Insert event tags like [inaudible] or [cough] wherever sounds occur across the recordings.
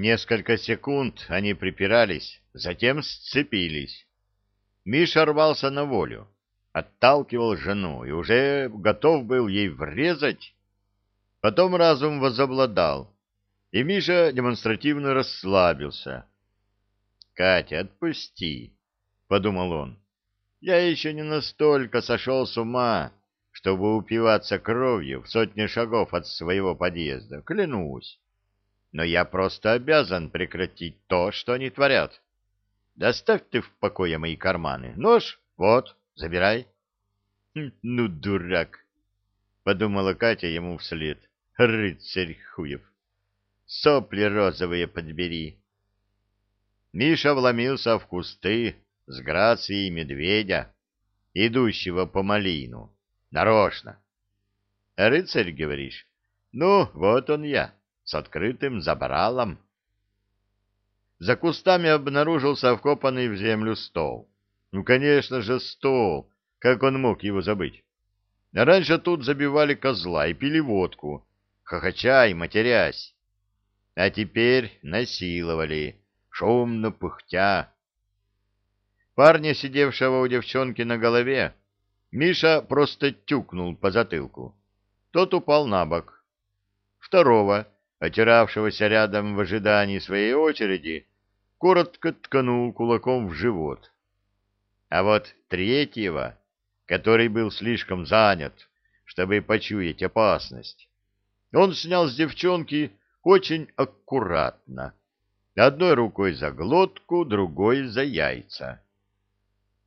Несколько секунд они припирались, затем сцепились. Миша рвался на волю, отталкивал жену и уже готов был ей врезать. Потом разум возобладал, и Миша демонстративно расслабился. «Катя, отпусти», — подумал он. «Я еще не настолько сошел с ума, чтобы упиваться кровью в сотни шагов от своего подъезда, клянусь. Но я просто обязан прекратить то, что они творят. Доставь ты в покое мои карманы. Нож, вот, забирай». «Хм, «Ну, дурак», — подумала Катя ему вслед. «Рыцарь хуев! Сопли розовые подбери!» Миша вломился в кусты с грацией медведя, идущего по малину. Нарочно. Рыцарь, говоришь? Ну, вот он я, с открытым забралом. За кустами обнаружился вкопанный в землю стол. Ну, конечно же, стол. Как он мог его забыть? Раньше тут забивали козла и пили водку, хохоча и матерясь. А теперь насиловали шумно пыхтя. Парня, сидевшего у девчонки на голове, Миша просто тюкнул по затылку. Тот упал на бок. Второго, отиравшегося рядом в ожидании своей очереди, коротко ткнул кулаком в живот. А вот третьего, который был слишком занят, чтобы почуять опасность, он снял с девчонки очень аккуратно, Одной рукой за глотку, другой за яйца.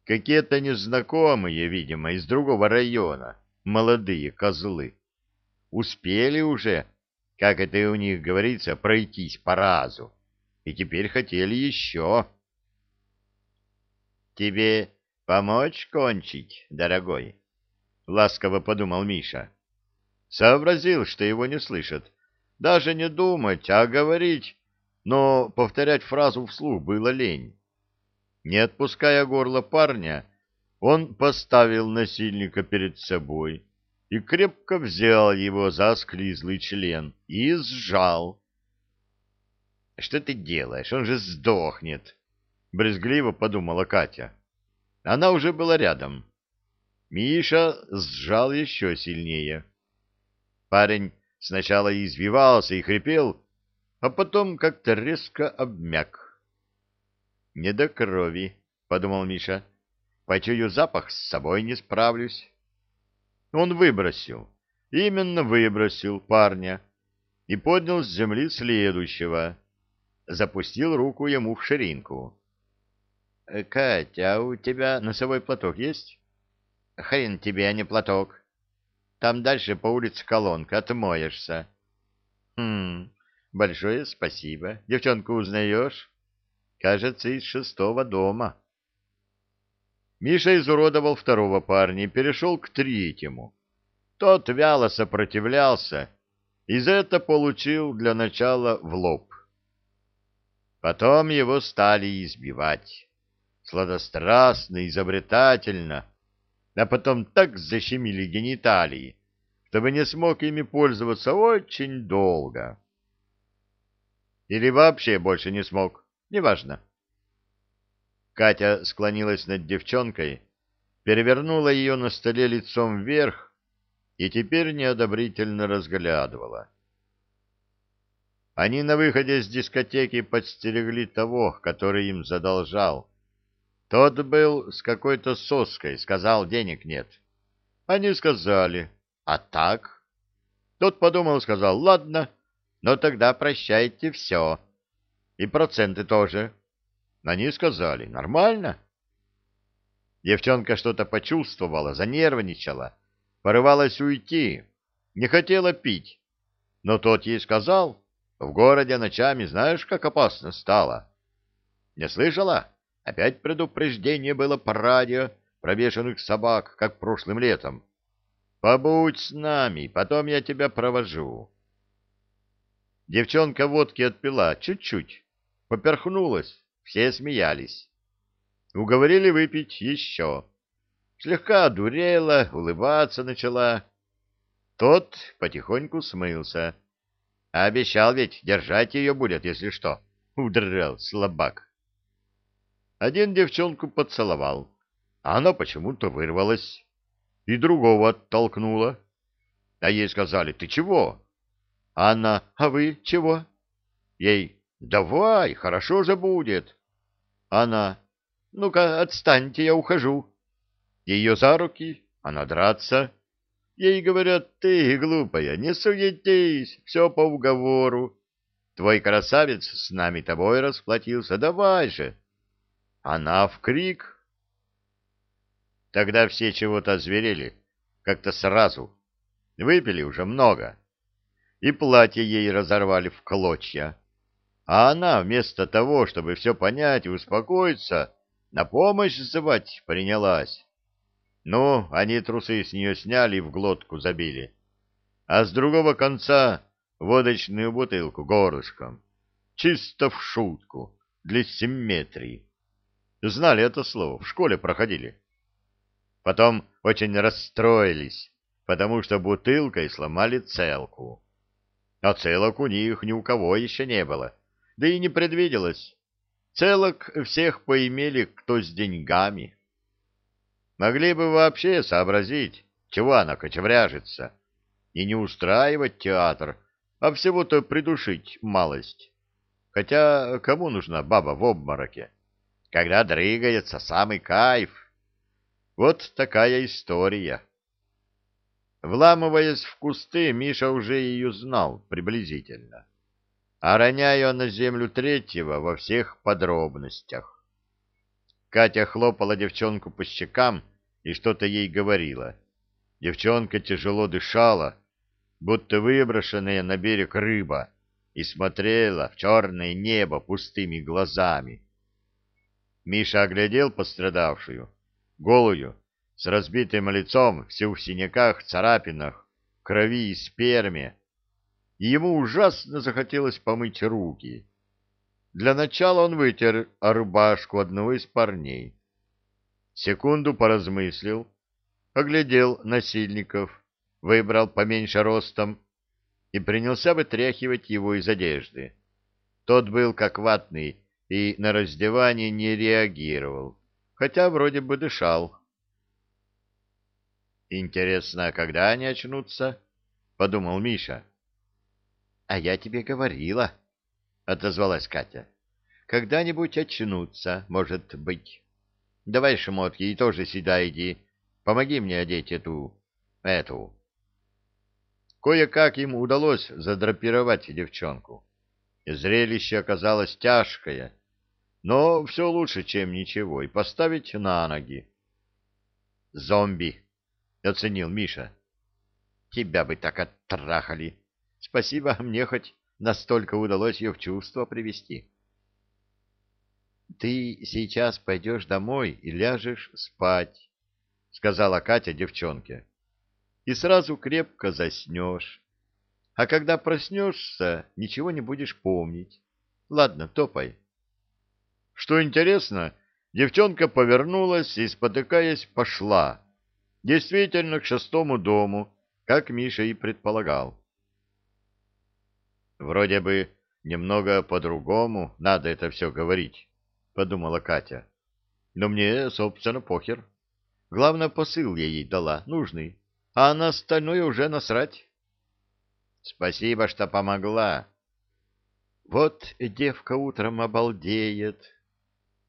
Какие-то незнакомые, видимо, из другого района, молодые козлы. Успели уже, как это и у них говорится, пройтись по разу. И теперь хотели еще. «Тебе помочь кончить, дорогой?» — ласково подумал Миша. Сообразил, что его не слышат. Даже не думать, а говорить но повторять фразу вслух было лень. Не отпуская горло парня, он поставил насильника перед собой и крепко взял его за склизлый член и сжал. — Что ты делаешь? Он же сдохнет! — брезгливо подумала Катя. Она уже была рядом. Миша сжал еще сильнее. Парень сначала извивался и хрипел, а потом как-то резко обмяк. «Не до крови», — подумал Миша. «Почую запах, с собой не справлюсь». Он выбросил, именно выбросил парня и поднял с земли следующего. Запустил руку ему в ширинку. «Катя, а у тебя носовой платок есть?» «Хрен тебе, а не платок. Там дальше по улице колонка, отмоешься». «Хм, Большое спасибо. Девчонку узнаешь? Кажется, из шестого дома. Миша изуродовал второго парня и перешел к третьему. Тот вяло сопротивлялся, и за это получил для начала в лоб. Потом его стали избивать. Сладострастно, изобретательно, а потом так защемили гениталии, чтобы не смог ими пользоваться очень долго. Или вообще больше не смог. Неважно. Катя склонилась над девчонкой, перевернула ее на столе лицом вверх и теперь неодобрительно разглядывала. Они на выходе с дискотеки подстерегли того, который им задолжал. Тот был с какой-то соской, сказал, денег нет. Они сказали, а так? Тот подумал, сказал, ладно, но тогда прощайте все. И проценты тоже. Они сказали, нормально. Девчонка что-то почувствовала, занервничала, порывалась уйти, не хотела пить. Но тот ей сказал, в городе ночами знаешь, как опасно стало. Не слышала? Опять предупреждение было по радио про бешеных собак, как прошлым летом. Побудь с нами, потом я тебя провожу. Девчонка водки отпила чуть-чуть, поперхнулась, все смеялись. Уговорили выпить еще. Слегка одурела, улыбаться начала. Тот потихоньку смылся. А обещал ведь, держать ее будет, если что. Удрал, слабак. Один девчонку поцеловал, а она почему-то вырвалась и другого оттолкнула. А ей сказали, ты чего? Она, а вы чего? Ей, давай, хорошо же будет. Она, ну-ка, отстаньте, я ухожу. Ее за руки, она драться. Ей говорят, ты, глупая, не суетись, все по уговору. Твой красавец с нами тобой расплатился, давай же. Она в крик. Тогда все чего-то озверели, как-то сразу. Выпили уже много. И платье ей разорвали в клочья. А она, вместо того, чтобы все понять и успокоиться, на помощь звать принялась. Ну, они трусы с нее сняли и в глотку забили. А с другого конца водочную бутылку горлышком. Чисто в шутку, для симметрии. Знали это слово, в школе проходили. Потом очень расстроились, потому что бутылкой сломали целку. А целок у них ни у кого еще не было, да и не предвиделось. Целок всех поимели, кто с деньгами. Могли бы вообще сообразить, чего она кочевряжется, и не устраивать театр, а всего-то придушить малость. Хотя кому нужна баба в обмороке? Когда дрыгается самый кайф. Вот такая история. Вламываясь в кусты, Миша уже ее знал приблизительно, а роняя на землю третьего во всех подробностях. Катя хлопала девчонку по щекам, и что-то ей говорила. Девчонка тяжело дышала, будто выброшенная на берег рыба, и смотрела в черное небо пустыми глазами. Миша оглядел пострадавшую, голую, с разбитым лицом, всю в синяках, царапинах, крови и сперме, и ему ужасно захотелось помыть руки. Для начала он вытер рубашку одного из парней секунду поразмыслил, оглядел насильников, выбрал поменьше ростом и принялся вытряхивать его из одежды. Тот был как ватный и на раздевание не реагировал, хотя вроде бы дышал. «Интересно, когда они очнутся?» — подумал Миша. «А я тебе говорила», — отозвалась Катя. «Когда-нибудь очнутся, может быть». Давай, шмотки, и тоже сюда иди. Помоги мне одеть эту... эту. Кое-как ему удалось задрапировать девчонку. Зрелище оказалось тяжкое, но все лучше, чем ничего, и поставить на ноги. «Зомби!» — оценил Миша. «Тебя бы так оттрахали. Спасибо, [laughs] мне хоть настолько удалось ее в чувство привести». Ты сейчас пойдешь домой и ляжешь спать, — сказала Катя девчонке, — и сразу крепко заснешь. А когда проснешься, ничего не будешь помнить. Ладно, топай. Что интересно, девчонка повернулась и, спотыкаясь, пошла. Действительно, к шестому дому, как Миша и предполагал. Вроде бы немного по-другому надо это все говорить. — подумала Катя. «Но мне, собственно, похер. Главное, посыл я ей дала, нужный, а на остальное уже насрать». «Спасибо, что помогла». «Вот девка утром обалдеет».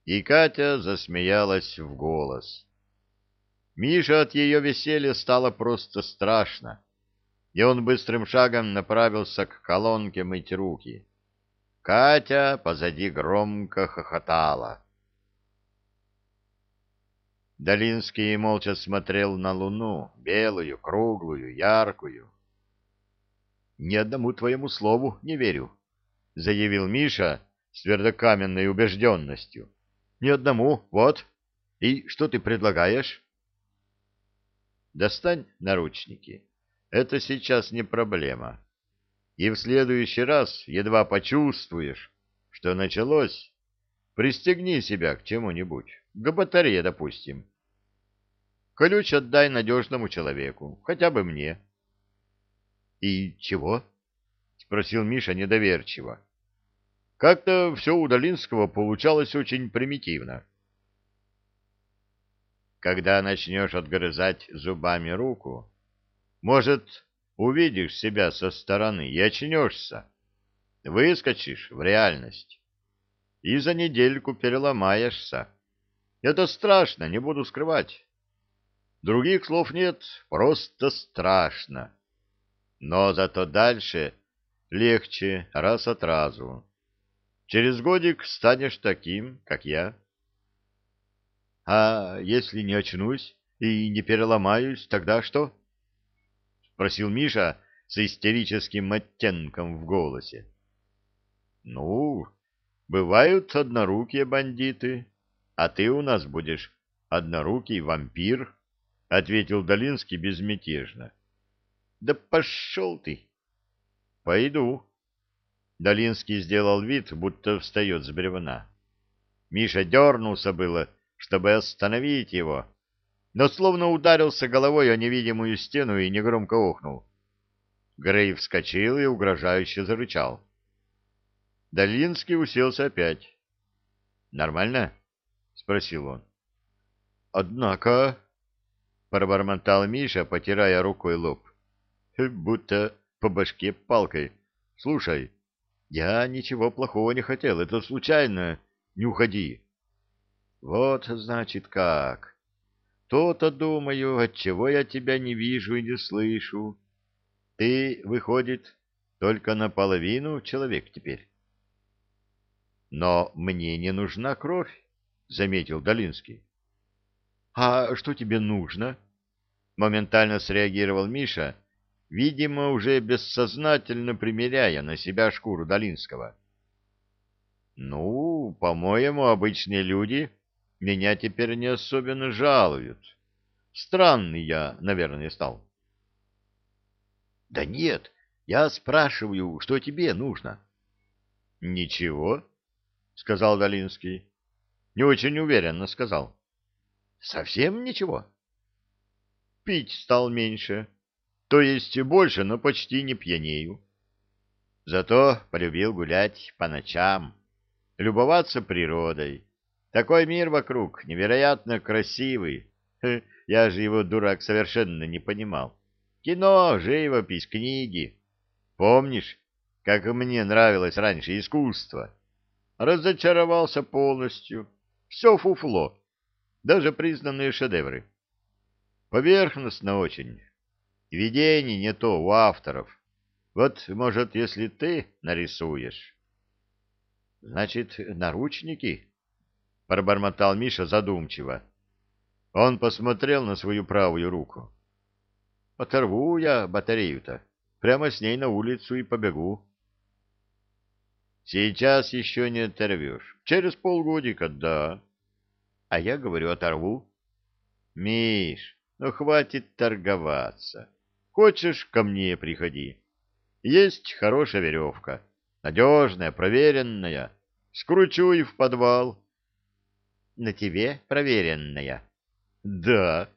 И Катя засмеялась в голос. Миша от ее веселья стало просто страшно, и он быстрым шагом направился к колонке мыть руки. Катя позади громко хохотала. Долинский молча смотрел на луну, белую, круглую, яркую. «Ни одному твоему слову не верю», — заявил Миша с твердокаменной убежденностью. «Ни одному, вот. И что ты предлагаешь?» «Достань наручники. Это сейчас не проблема и в следующий раз едва почувствуешь, что началось, пристегни себя к чему-нибудь, к батарее, допустим. Ключ отдай надежному человеку, хотя бы мне. — И чего? — спросил Миша недоверчиво. Как-то все у Долинского получалось очень примитивно. Когда начнешь отгрызать зубами руку, может, увидишь себя со стороны и очнешься, выскочишь в реальность и за недельку переломаешься. Это страшно, не буду скрывать. Других слов нет, просто страшно. Но зато дальше легче раз от разу. Через годик станешь таким, как я. — А если не очнусь и не переломаюсь, тогда что? — спросил Миша с истерическим оттенком в голосе. — Ну, бывают однорукие бандиты, а ты у нас будешь однорукий вампир, — ответил Долинский безмятежно. — Да пошел ты! — Пойду. Долинский сделал вид, будто встает с бревна. Миша дернулся было, — чтобы остановить его, но словно ударился головой о невидимую стену и негромко охнул. Грей вскочил и угрожающе зарычал. Долинский уселся опять. «Нормально?» — спросил он. «Однако...» — пробормотал Миша, потирая рукой лоб. «Будто по башке палкой. Слушай, я ничего плохого не хотел, это случайно. Не уходи. Вот, значит, как. То-то думаю, отчего я тебя не вижу и не слышу. Ты, выходит, только наполовину человек теперь. Но мне не нужна кровь, заметил Долинский. А что тебе нужно? Моментально среагировал Миша, видимо, уже бессознательно примеряя на себя шкуру Долинского. Ну, по-моему, обычные люди меня теперь не особенно жалуют. Странный я, наверное, стал. — Да нет, я спрашиваю, что тебе нужно. — Ничего, — сказал Долинский. Не очень уверенно сказал. — Совсем ничего? — Пить стал меньше. То есть больше, но почти не пьянею. Зато полюбил гулять по ночам, любоваться природой такой мир вокруг, невероятно красивый. Я же его, дурак, совершенно не понимал. Кино, живопись, книги. Помнишь, как мне нравилось раньше искусство? Разочаровался полностью. Все фуфло. Даже признанные шедевры. Поверхностно очень. Видение не то у авторов. Вот, может, если ты нарисуешь. Значит, наручники? Пробормотал Миша задумчиво. Он посмотрел на свою правую руку. Оторву я батарею-то. Прямо с ней на улицу и побегу. Сейчас еще не оторвешь. Через полгодика, да. А я говорю, оторву. Миш, ну хватит торговаться. Хочешь, ко мне приходи. Есть хорошая веревка. Надежная, проверенная. Скручу и в подвал на тебе проверенная. — Да.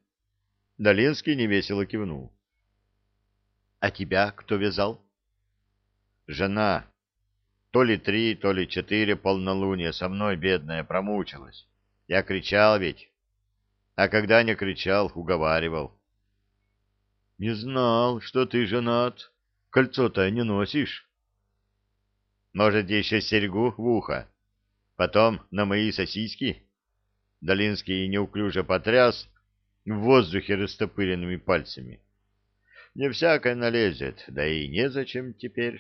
Долинский невесело кивнул. — А тебя кто вязал? — Жена. То ли три, то ли четыре полнолуния со мной, бедная, промучилась. Я кричал ведь. А когда не кричал, уговаривал. — Не знал, что ты женат. Кольцо-то не носишь. — Может, еще серьгу в ухо? Потом на мои сосиски? — Долинский неуклюже потряс в воздухе растопыренными пальцами. Не всякое налезет, да и незачем теперь.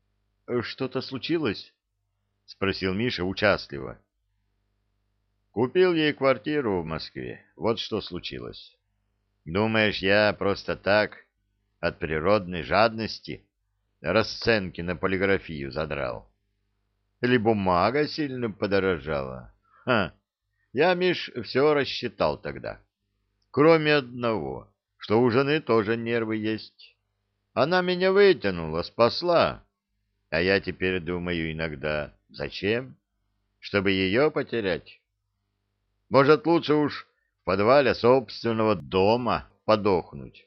— Что-то случилось? — спросил Миша участливо. — Купил ей квартиру в Москве. Вот что случилось. Думаешь, я просто так, от природной жадности, расценки на полиграфию задрал? Или бумага сильно подорожала? Ха! Я, Миш, все рассчитал тогда. Кроме одного, что у жены тоже нервы есть. Она меня вытянула, спасла. А я теперь думаю иногда, зачем? Чтобы ее потерять? Может, лучше уж в подвале собственного дома подохнуть?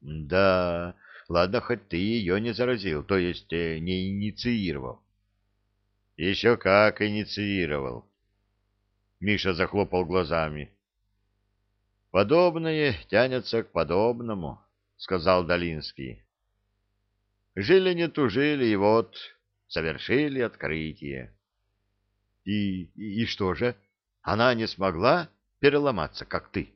Да, Ладно, хоть ты ее не заразил, то есть э, не инициировал. Еще как инициировал. Миша захлопал глазами. Подобное тянется к подобному, сказал Долинский. Жили не тужили, и вот совершили открытие. И, и что же? Она не смогла переломаться, как ты?